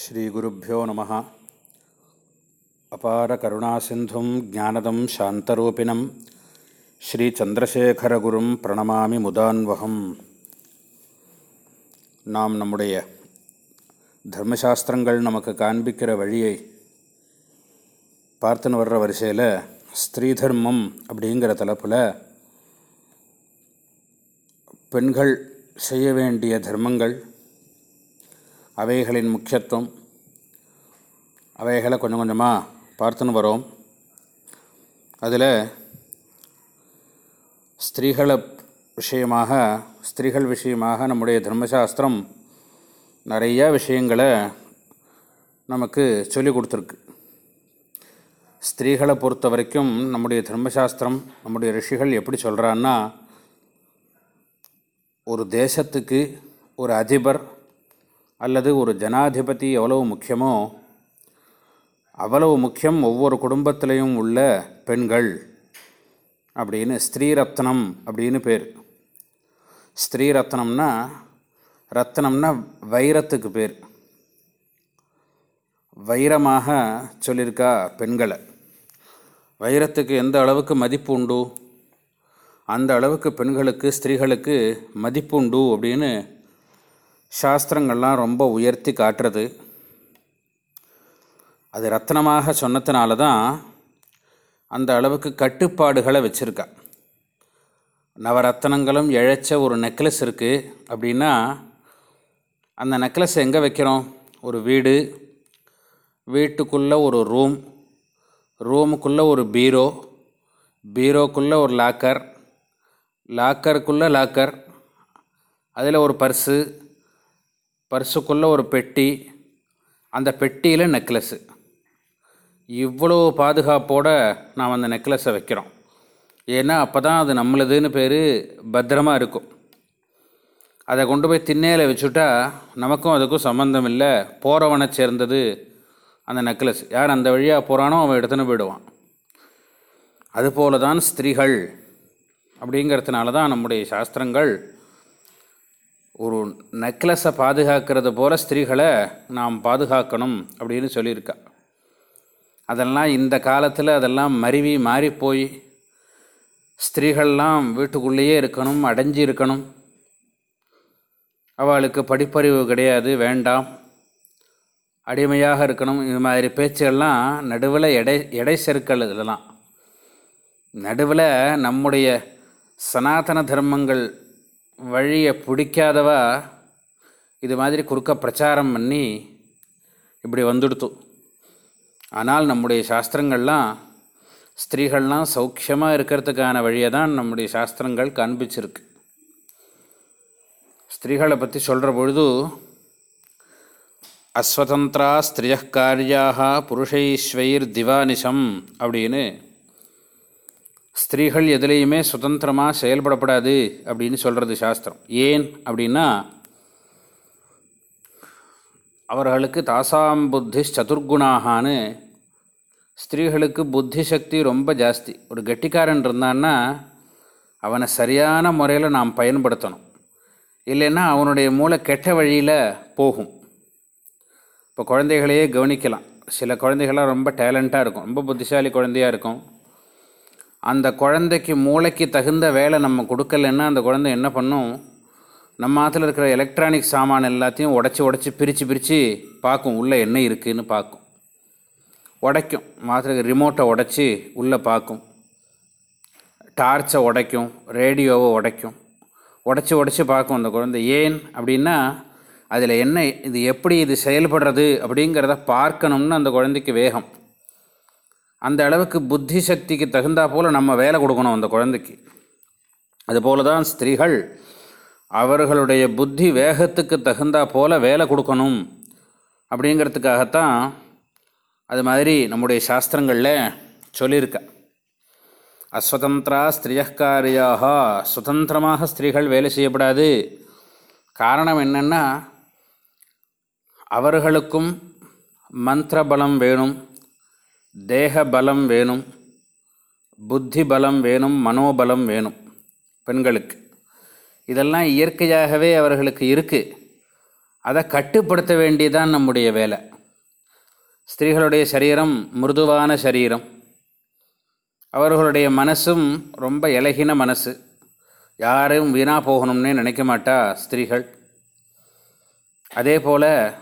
ஸ்ரீகுருப்போ நம. அபார கருணாசிந்தும் ஜானதம் சாந்தரூபிணம். ஸ்ரீச்சந்திரசேகரகுரும் பிரணமாமி முதான்வகம். நாம் நம்முடைய தர்மசாஸ்திரங்கள் நமக்கு காண்பிக்கிற வழியை பார்த்துன்னு வர்ற வரிசையில் ஸ்திரீ தர்மம் அப்படிங்கிற தலைப்பில் பெண்கள் செய்ய வேண்டிய தர்மங்கள் அவைகளின் முக்கியத்துவம். அவைகளை கொஞ்சம் கொஞ்சமாக பார்த்துன்னு வரோம். அதில் ஸ்திரீகளை விஷயமாக ஸ்திரீகள் விஷயமாக நம்முடைய தர்மசாஸ்திரம் நிறையா விஷயங்களை நமக்கு சொல்லி கொடுத்துருக்கு. ஸ்திரீகளை பொறுத்த வரைக்கும் நம்முடைய தர்மசாஸ்திரம் நம்முடைய ரிஷிகள் எப்படி சொல்கிறான்னா ஒரு தேசத்துக்கு ஒரு அதிபர் அல்லது ஒரு ஜனாதிபதி எவ்வளவு முக்கியமோ அவ்வளவு முக்கியம் ஒவ்வொரு குடும்பத்திலையும் உள்ள பெண்கள் அப்படின்னு ஸ்திரீரத்னம் அப்படின்னு பேர். ஸ்திரீரத்னம்னா ரத்னம்னா வைரத்துக்கு பேர். வைரமாக சொல்லியிருக்கா பெண்களை. வைரத்துக்கு எந்த அளவுக்கு மதிப்பு உண்டு? அந்த அளவுக்கு பெண்களுக்கு ஸ்திரீகளுக்கு மதிப்பு உண்டு அப்படின்னு சாஸ்திரங்கள்லாம் ரொம்ப உயர்த்தி காட்டுறது. அது ரத்னமாக சொன்னதுனால தான் அந்த அளவுக்கு கட்டுப்பாடுகளை வச்சுருக்கா. நவரத்னங்களும் இழைச்ச ஒரு நெக்லஸ் இருக்குது அப்படின்னா அந்த நெக்லஸ் எங்கே வைக்கிறோம்? ஒரு வீடு வீட்டுக்குள்ளே ஒரு ரூம் ரூமுக்குள்ளே ஒரு பீரோ பீரோக்குள்ளே ஒரு லாக்கர் லாக்கருக்குள்ளே லாக்கர் அதில் ஒரு பர்ஸு பர்ஸுக்குள்ளே ஒரு பெட்டி அந்த பெட்டியில் நெக்லஸ்ஸு இவ்வளோ பாதுகாப்போடு நாம் அந்த நெக்லஸை வைக்கிறோம். ஏன்னா அப்போ தான் அது நம்மளுதுன்னு பேர் பத்திரமாக இருக்கும். அதை கொண்டு போய் திண்ணையில் வச்சுட்டா நமக்கும் அதுக்கும் சம்மந்தம் இல்லை. போகிறவனை சேர்ந்தது அந்த நெக்லஸ். யார் அந்த வழியாக போகிறானோ அவன் எடுத்துன்னு போயிடுவான். அதுபோல தான் ஸ்திரீகள் அப்படிங்கிறதுனால தான் நம்முடைய சாஸ்திரங்கள் ஒரு நெக்லஸை பாதுகாக்கிறது போல் ஸ்திரீகளை நாம் பாதுகாக்கணும் அப்படின்னு சொல்லியிருக்கா. அதெல்லாம் இந்த காலத்தில் அதெல்லாம் மருவி மாறிப்போய் ஸ்திரீகள்லாம் வீட்டுக்குள்ளேயே இருக்கணும் அடைஞ்சி இருக்கணும். அவளுக்கு படிப்பறிவு கிடையாது வேண்டாம். அடிமையாக இருக்கணும். இது மாதிரி பேச்சுகள்லாம் நடுவில் எடை எடை செருக்கள் இதெல்லாம். நடுவில் நம்முடைய சனாதன தர்மங்கள் வழியை பிடிக்காதவா இது மாதிரி குறுக்க பிரச்சாரம் பண்ணி இப்படி வந்துடுத்து. ஆனால் நம்முடைய சாஸ்திரங்கள்லாம் ஸ்திரீகள்லாம் சௌக்கியமாக இருக்கிறதுக்கான வழியை தான் நம்முடைய சாஸ்திரங்கள் காண்பிச்சிருக்கு. ஸ்திரீகளை பற்றி சொல்கிற பொழுது அஸ்வதந்திரா ஸ்திரிய காரியாக புருஷைஸ்வைர் திவானிஷம் அப்படின்னு ஸ்திரீகள் எதுலேயுமே சுதந்திரமாக செயல்படப்படாது அப்படின்னு சொல்கிறது சாஸ்திரம். ஏன் அப்படின்னா அவர்களுக்கு தாசாம் புத்தி சதுர்குணாகான்னு ஸ்திரீகளுக்கு புத்தி சக்தி ரொம்ப ஜாஸ்தி. ஒரு கெட்டிக்காரன் இருந்தான்னா அவனை சரியான முறையில் நாம் பயன்படுத்தணும். இல்லைன்னா அவனுடைய மூளை கெட்ட வழியில் போகும். இப்போ குழந்தைகளையே கவனிக்கலாம். சில குழந்தைகள்லாம் ரொம்ப டேலண்ட்டாக இருக்கும். ரொம்ப புத்திசாலி குழந்தையாக இருக்கும். அந்த குழந்தைக்கு மூளைக்கு தகுந்த வேலை நம்ம கொடுக்கலன்னா அந்த குழந்தை என்ன பண்ணும்? நம்ம ஆற்றுல இருக்கிற எலக்ட்ரானிக் சாமான் எல்லாத்தையும் உடச்சி உடச்சி பிரித்து பிரித்து பார்க்கும். உள்ளே என்ன இருக்குதுன்னு பார்க்கும். உடைக்கும். மாத்திர ரிமோட்டை உடச்சி உள்ளே பார்க்கும். டார்ச்சை உடைக்கும். ரேடியோவை உடைக்கும். உடச்சி உடச்சி பார்க்கும் அந்த குழந்தை. ஏன் அப்படின்னா அதில் என்ன இது எப்படி இது செயல்படுறது அப்படிங்கிறத பார்க்கணும்னு அந்த குழந்தைக்கு வேகம். அந்த அளவுக்கு புத்தி சக்திக்கு தகுந்தா போல் நம்ம வேலை கொடுக்கணும் அந்த குழந்தைக்கு. அதுபோல தான் ஸ்திரீகள் அவர்களுடைய புத்தி வேகத்துக்கு தகுந்தா போல் வேலை கொடுக்கணும் அப்படிங்கிறதுக்காகத்தான் அது மாதிரி நம்முடைய சாஸ்திரங்களில் சொல்லியிருக்க. அஸ்வதந்திரா ஸ்திரியக்காரியாக சுதந்திரமாக ஸ்திரீகள் வேலை செய்யப்படாது. காரணம் என்னென்னா அவர்களுக்கும் மந்திர பலம் வேணும். தேக பலம் வேணும் புத்தி பலம் வேணும் மனோபலம் வேணும் பெண்களுக்கு. இதெல்லாம் இயற்கையாகவே அவர்களுக்கு இருக்குது அதை கட்டுப்படுத்த வேண்டியதான் நம்முடைய வேலை. ஸ்திரீகளுடைய சரீரம் மிருதுவான சரீரம். அவர்களுடைய மனசும் ரொம்ப இலகின மனசு. யாரையும் வீணாக போகணும்னே நினைக்க மாட்டா ஸ்திரீகள். அதே போல்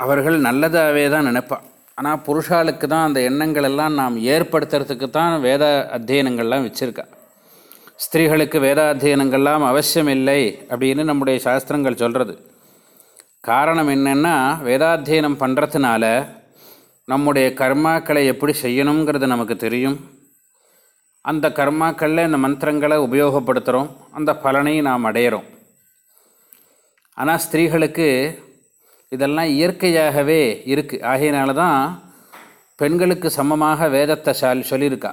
அவர்கள் நல்லதாகவே தான் நினைப்பாள் ஆனால் புருஷாளுக்கு தான் அந்த எண்ணங்கள் எல்லாம் நாம் ஏற்படுத்துறதுக்கு தான் வேத அத்தியனங்கள்லாம் வச்சுருக்கா. ஸ்திரீகளுக்கு வேதாத்தியனங்கள்லாம் அவசியம் இல்லை அப்படின்னு நம்முடைய சாஸ்திரங்கள் சொல்கிறது காரணம் என்னென்னா வேதாத்தியனம் பண்ணுறதுனால நம்முடைய கர்மாக்களை எப்படி செய்யணுங்கிறது நமக்கு தெரியும். அந்த கர்மாக்களில் இந்த மந்திரங்களை உபயோகப்படுத்துகிறோம் அந்த பலனை நாம் அடையிறோம். ஆனால் ஸ்திரீகளுக்கு இதெல்லாம் இயற்கையாகவே இருக்குது ஆகையினால தான் பெண்களுக்கு சமமாக வேதத்தை சால் சொல்லியிருக்கா.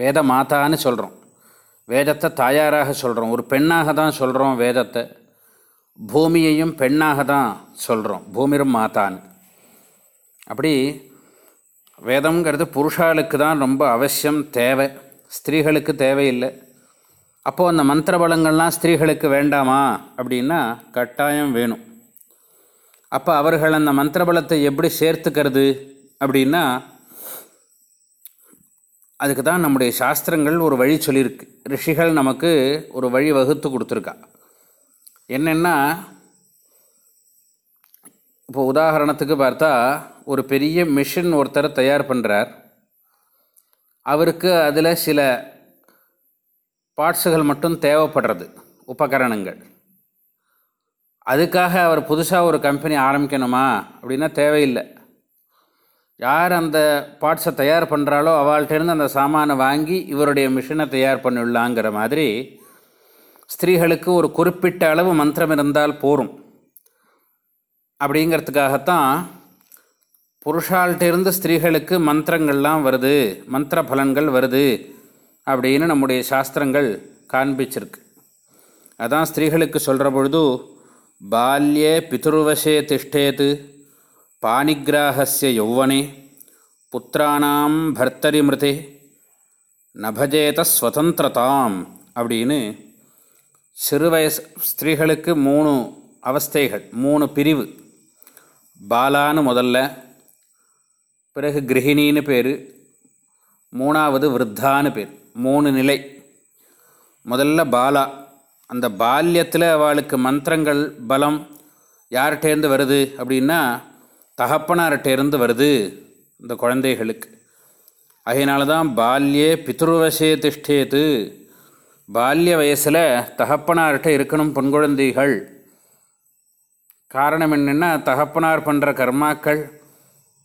வேத மாதான்னு சொல்கிறோம் வேதத்தை தாயாராக சொல்கிறோம் ஒரு பெண்ணாக தான் சொல்கிறோம் வேதத்தை. பூமியையும் பெண்ணாக தான் சொல்கிறோம் பூமிரும் மாதான்னு அப்படி வேதம்ங்கிறது புருஷாளுக்கு தான் ரொம்ப அவசியம் தேவை. ஸ்திரீகளுக்கு தேவையில்லை. அப்போது அந்த மந்திர பலங்கள்லாம் ஸ்திரீகளுக்கு வேண்டாமா? அப்படின்னா கட்டாயம் வேணும். அப்போ அவர்கள் அந்த மந்திர பலத்தை எப்படி சேர்த்துக்கிறது அப்படின்னா அதுக்கு தான் நம்முடைய சாஸ்திரங்கள் ஒரு வழி சொல்லியிருக்கு. ரிஷிகள் நமக்கு ஒரு வழி வகுத்து கொடுத்துருக்கா. என்னென்னா இப்போ உதாரணத்துக்கு பார்த்தா ஒரு பெரிய மிஷின் ஒருத்தர் தயார் பண்ணுறார் அவருக்கு அதில் சில பார்ட்ஸுகள் மட்டும் தேவைப்படுறது உபகரணங்கள். அதுக்காக அவர் புதுசாக ஒரு கம்பெனி ஆரம்பிக்கணுமா? அப்படின்னா தேவையில்லை. யார் அந்த பார்ட்ஸை தயார் பண்ணுறாலோ அவள்கிட்டேருந்து அந்த சாமானை வாங்கி இவருடைய மிஷினை தயார் பண்ணிடலாங்கிற மாதிரி ஸ்திரீகளுக்கு ஒரு குறிப்பிட்ட அளவு மந்திரம் இருந்தால் போரும். அப்படிங்கிறதுக்காகத்தான் புருஷால்கிட்டேருந்து ஸ்திரீகளுக்கு மந்திரங்கள்லாம் வருது மந்திர பலன்கள் வருது அப்படின்னு நம்முடைய சாஸ்திரங்கள் காண்பிச்சிருக்கு. அதான் ஸ்திரீகளுக்கு சொல்கிற பொழுது बाल्ये பிதுர்வசே திஷ்டேத்து பாணிகிராகசிய யௌவனே புத்திராணாம் பர்த்தரி மிருதே நபஜேத ஸ்வதந்திரதாம் அப்படின்னு சிறு வயசு ஸ்திரீகளுக்கு மூணு அவஸ்தைகள் மூணு பிரிவு. பாலான்னு முதல்ல பிறகு கிரகிணின்னு பேர் மூணாவது விருத்தான்னு பேர் மூணு நிலை. முதல்ல பாலா அந்த பால்யத்தில் அவளுக்கு மந்திரங்கள் பலம் யார்கிட்டேருந்து வருது அப்படின்னா தகப்பனார்கிட்டேருந்து வருது இந்த குழந்தைகளுக்கு. அதனால தான் பால்யே பித்ருவசே திஷ்டேத்து பால்ய வயசில் தகப்பனார்கிட்ட இருக்கணும் பெண் குழந்தைகள். காரணம் என்னென்னா தகப்பனார் பண்ணுற கர்மாக்கள்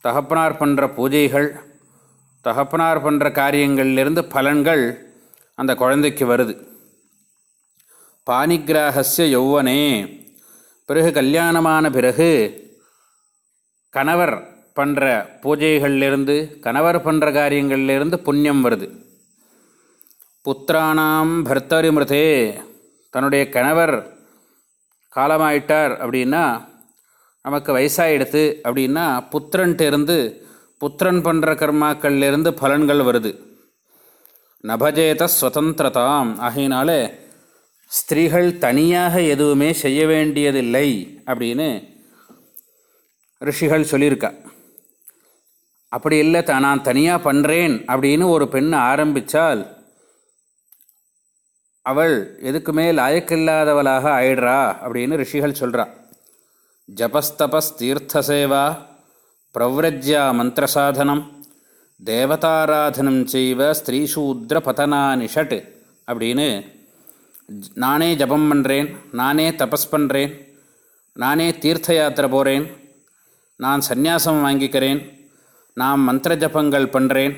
தகப்பனார் பண்ணுற பூஜைகள் தகப்பனார் பண்ணுற காரியங்கள்லேருந்து பலன்கள் அந்த குழந்தைக்கு வருது. பாணிகிராகசிய யௌவனே. பிறகு கல்யாணமான பிறகு கணவர் பண்ணுற பூஜைகள்லேருந்து கணவர் பண்ணுற காரியங்கள்லேருந்து புண்ணியம் வருது. புத்திரானாம் பர்த்தரிமிருதே. தன்னுடைய கணவர் காலமாயிட்டார் அப்படின்னா நமக்கு வயசாகிடுது அப்படின்னா புத்திரன்ட்டிருந்து புத்திரன் பண்ணுற கர்மாக்கள்லேருந்து பலன்கள் வருது. நபஜேத ஸ்வதந்திரதாம். ஆகையினாலே ஸ்திரீகள் தனியாக எதுவுமே செய்ய வேண்டியதில்லை அப்படின்னு ரிஷிகள் சொல்லியிருக்கா. அப்படி இல்லை த நான் தனியாக பண்ணுறேன் அப்படின்னு ஒரு பெண் ஆரம்பித்தால் அவள் எதுக்குமே லாயக்கில்லாதவளாக ஆயிடுறா அப்படின்னு ரிஷிகள் சொல்கிறா ஜபஸ்தபஸ் தீர்த்தசேவா பிரவ்ரஜ்யா மந்திரசாதனம் தேவதாராதனம் செய்வ ஸ்திரீசூத்ர பதனானிஷட் அப்படின்னு நானே ஜபம் பண்ணுறேன் நானே தபஸ் பண்ணுறேன் நானே தீர்த்த யாத்திரை போகிறேன் நான் சந்நியாசம் வாங்கிக்கிறேன் நான் மந்திர ஜபங்கள் பண்ணுறேன்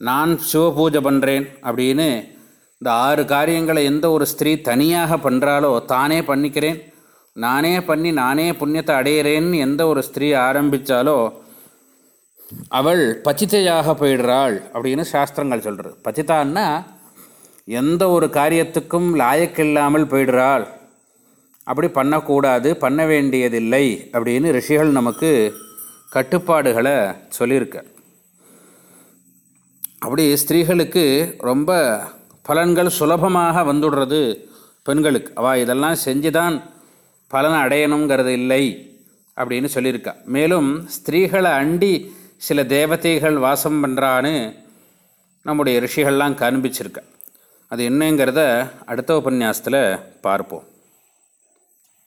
நான் சிவ பூஜை பண்ணுறேன் அப்படின்னு இந்த ஆறு காரியங்களை எந்த ஒரு ஸ்திரீ தனியாக பண்ணுறாலோ தானே பண்ணிக்கிறேன் நானே பண்ணி நானே புண்ணியத்தை அடையிறேன்னு எந்த ஒரு ஸ்திரீ ஆரம்பித்தாலோ அவள் பச்சித்தையாக போயிடுறாள் அப்படின்னு சாஸ்திரங்கள் சொல்கிறது பச்சிதான்னா எந்த ஒரு காரியத்துக்கும் லாயக்கில்லாமல் போயிடுறாள். அப்படி பண்ணக்கூடாது பண்ண வேண்டியதில்லை அப்படின்னு ரிஷிகள் நமக்கு கட்டுப்பாடுகளை சொல்லியிருக்க. அப்படி ஸ்திரீகளுக்கு ரொம்ப பலன்கள் சுலபமாக வந்துடுறது பெண்களுக்கு. அவள் இதெல்லாம் செஞ்சு தான் பலனை அடையணுங்கிறது இல்லை அப்படின்னு சொல்லியிருக்கா. மேலும் ஸ்திரீகளை அண்டி சில தேவதைகள் வாசம் பண்ணுறான்னு நம்முடைய ரிஷிகள்லாம் காண்பிச்சிருக்கா. அது என்னங்கிறத அடுத்த உபன்யாசத்தில் பார்ப்போம்.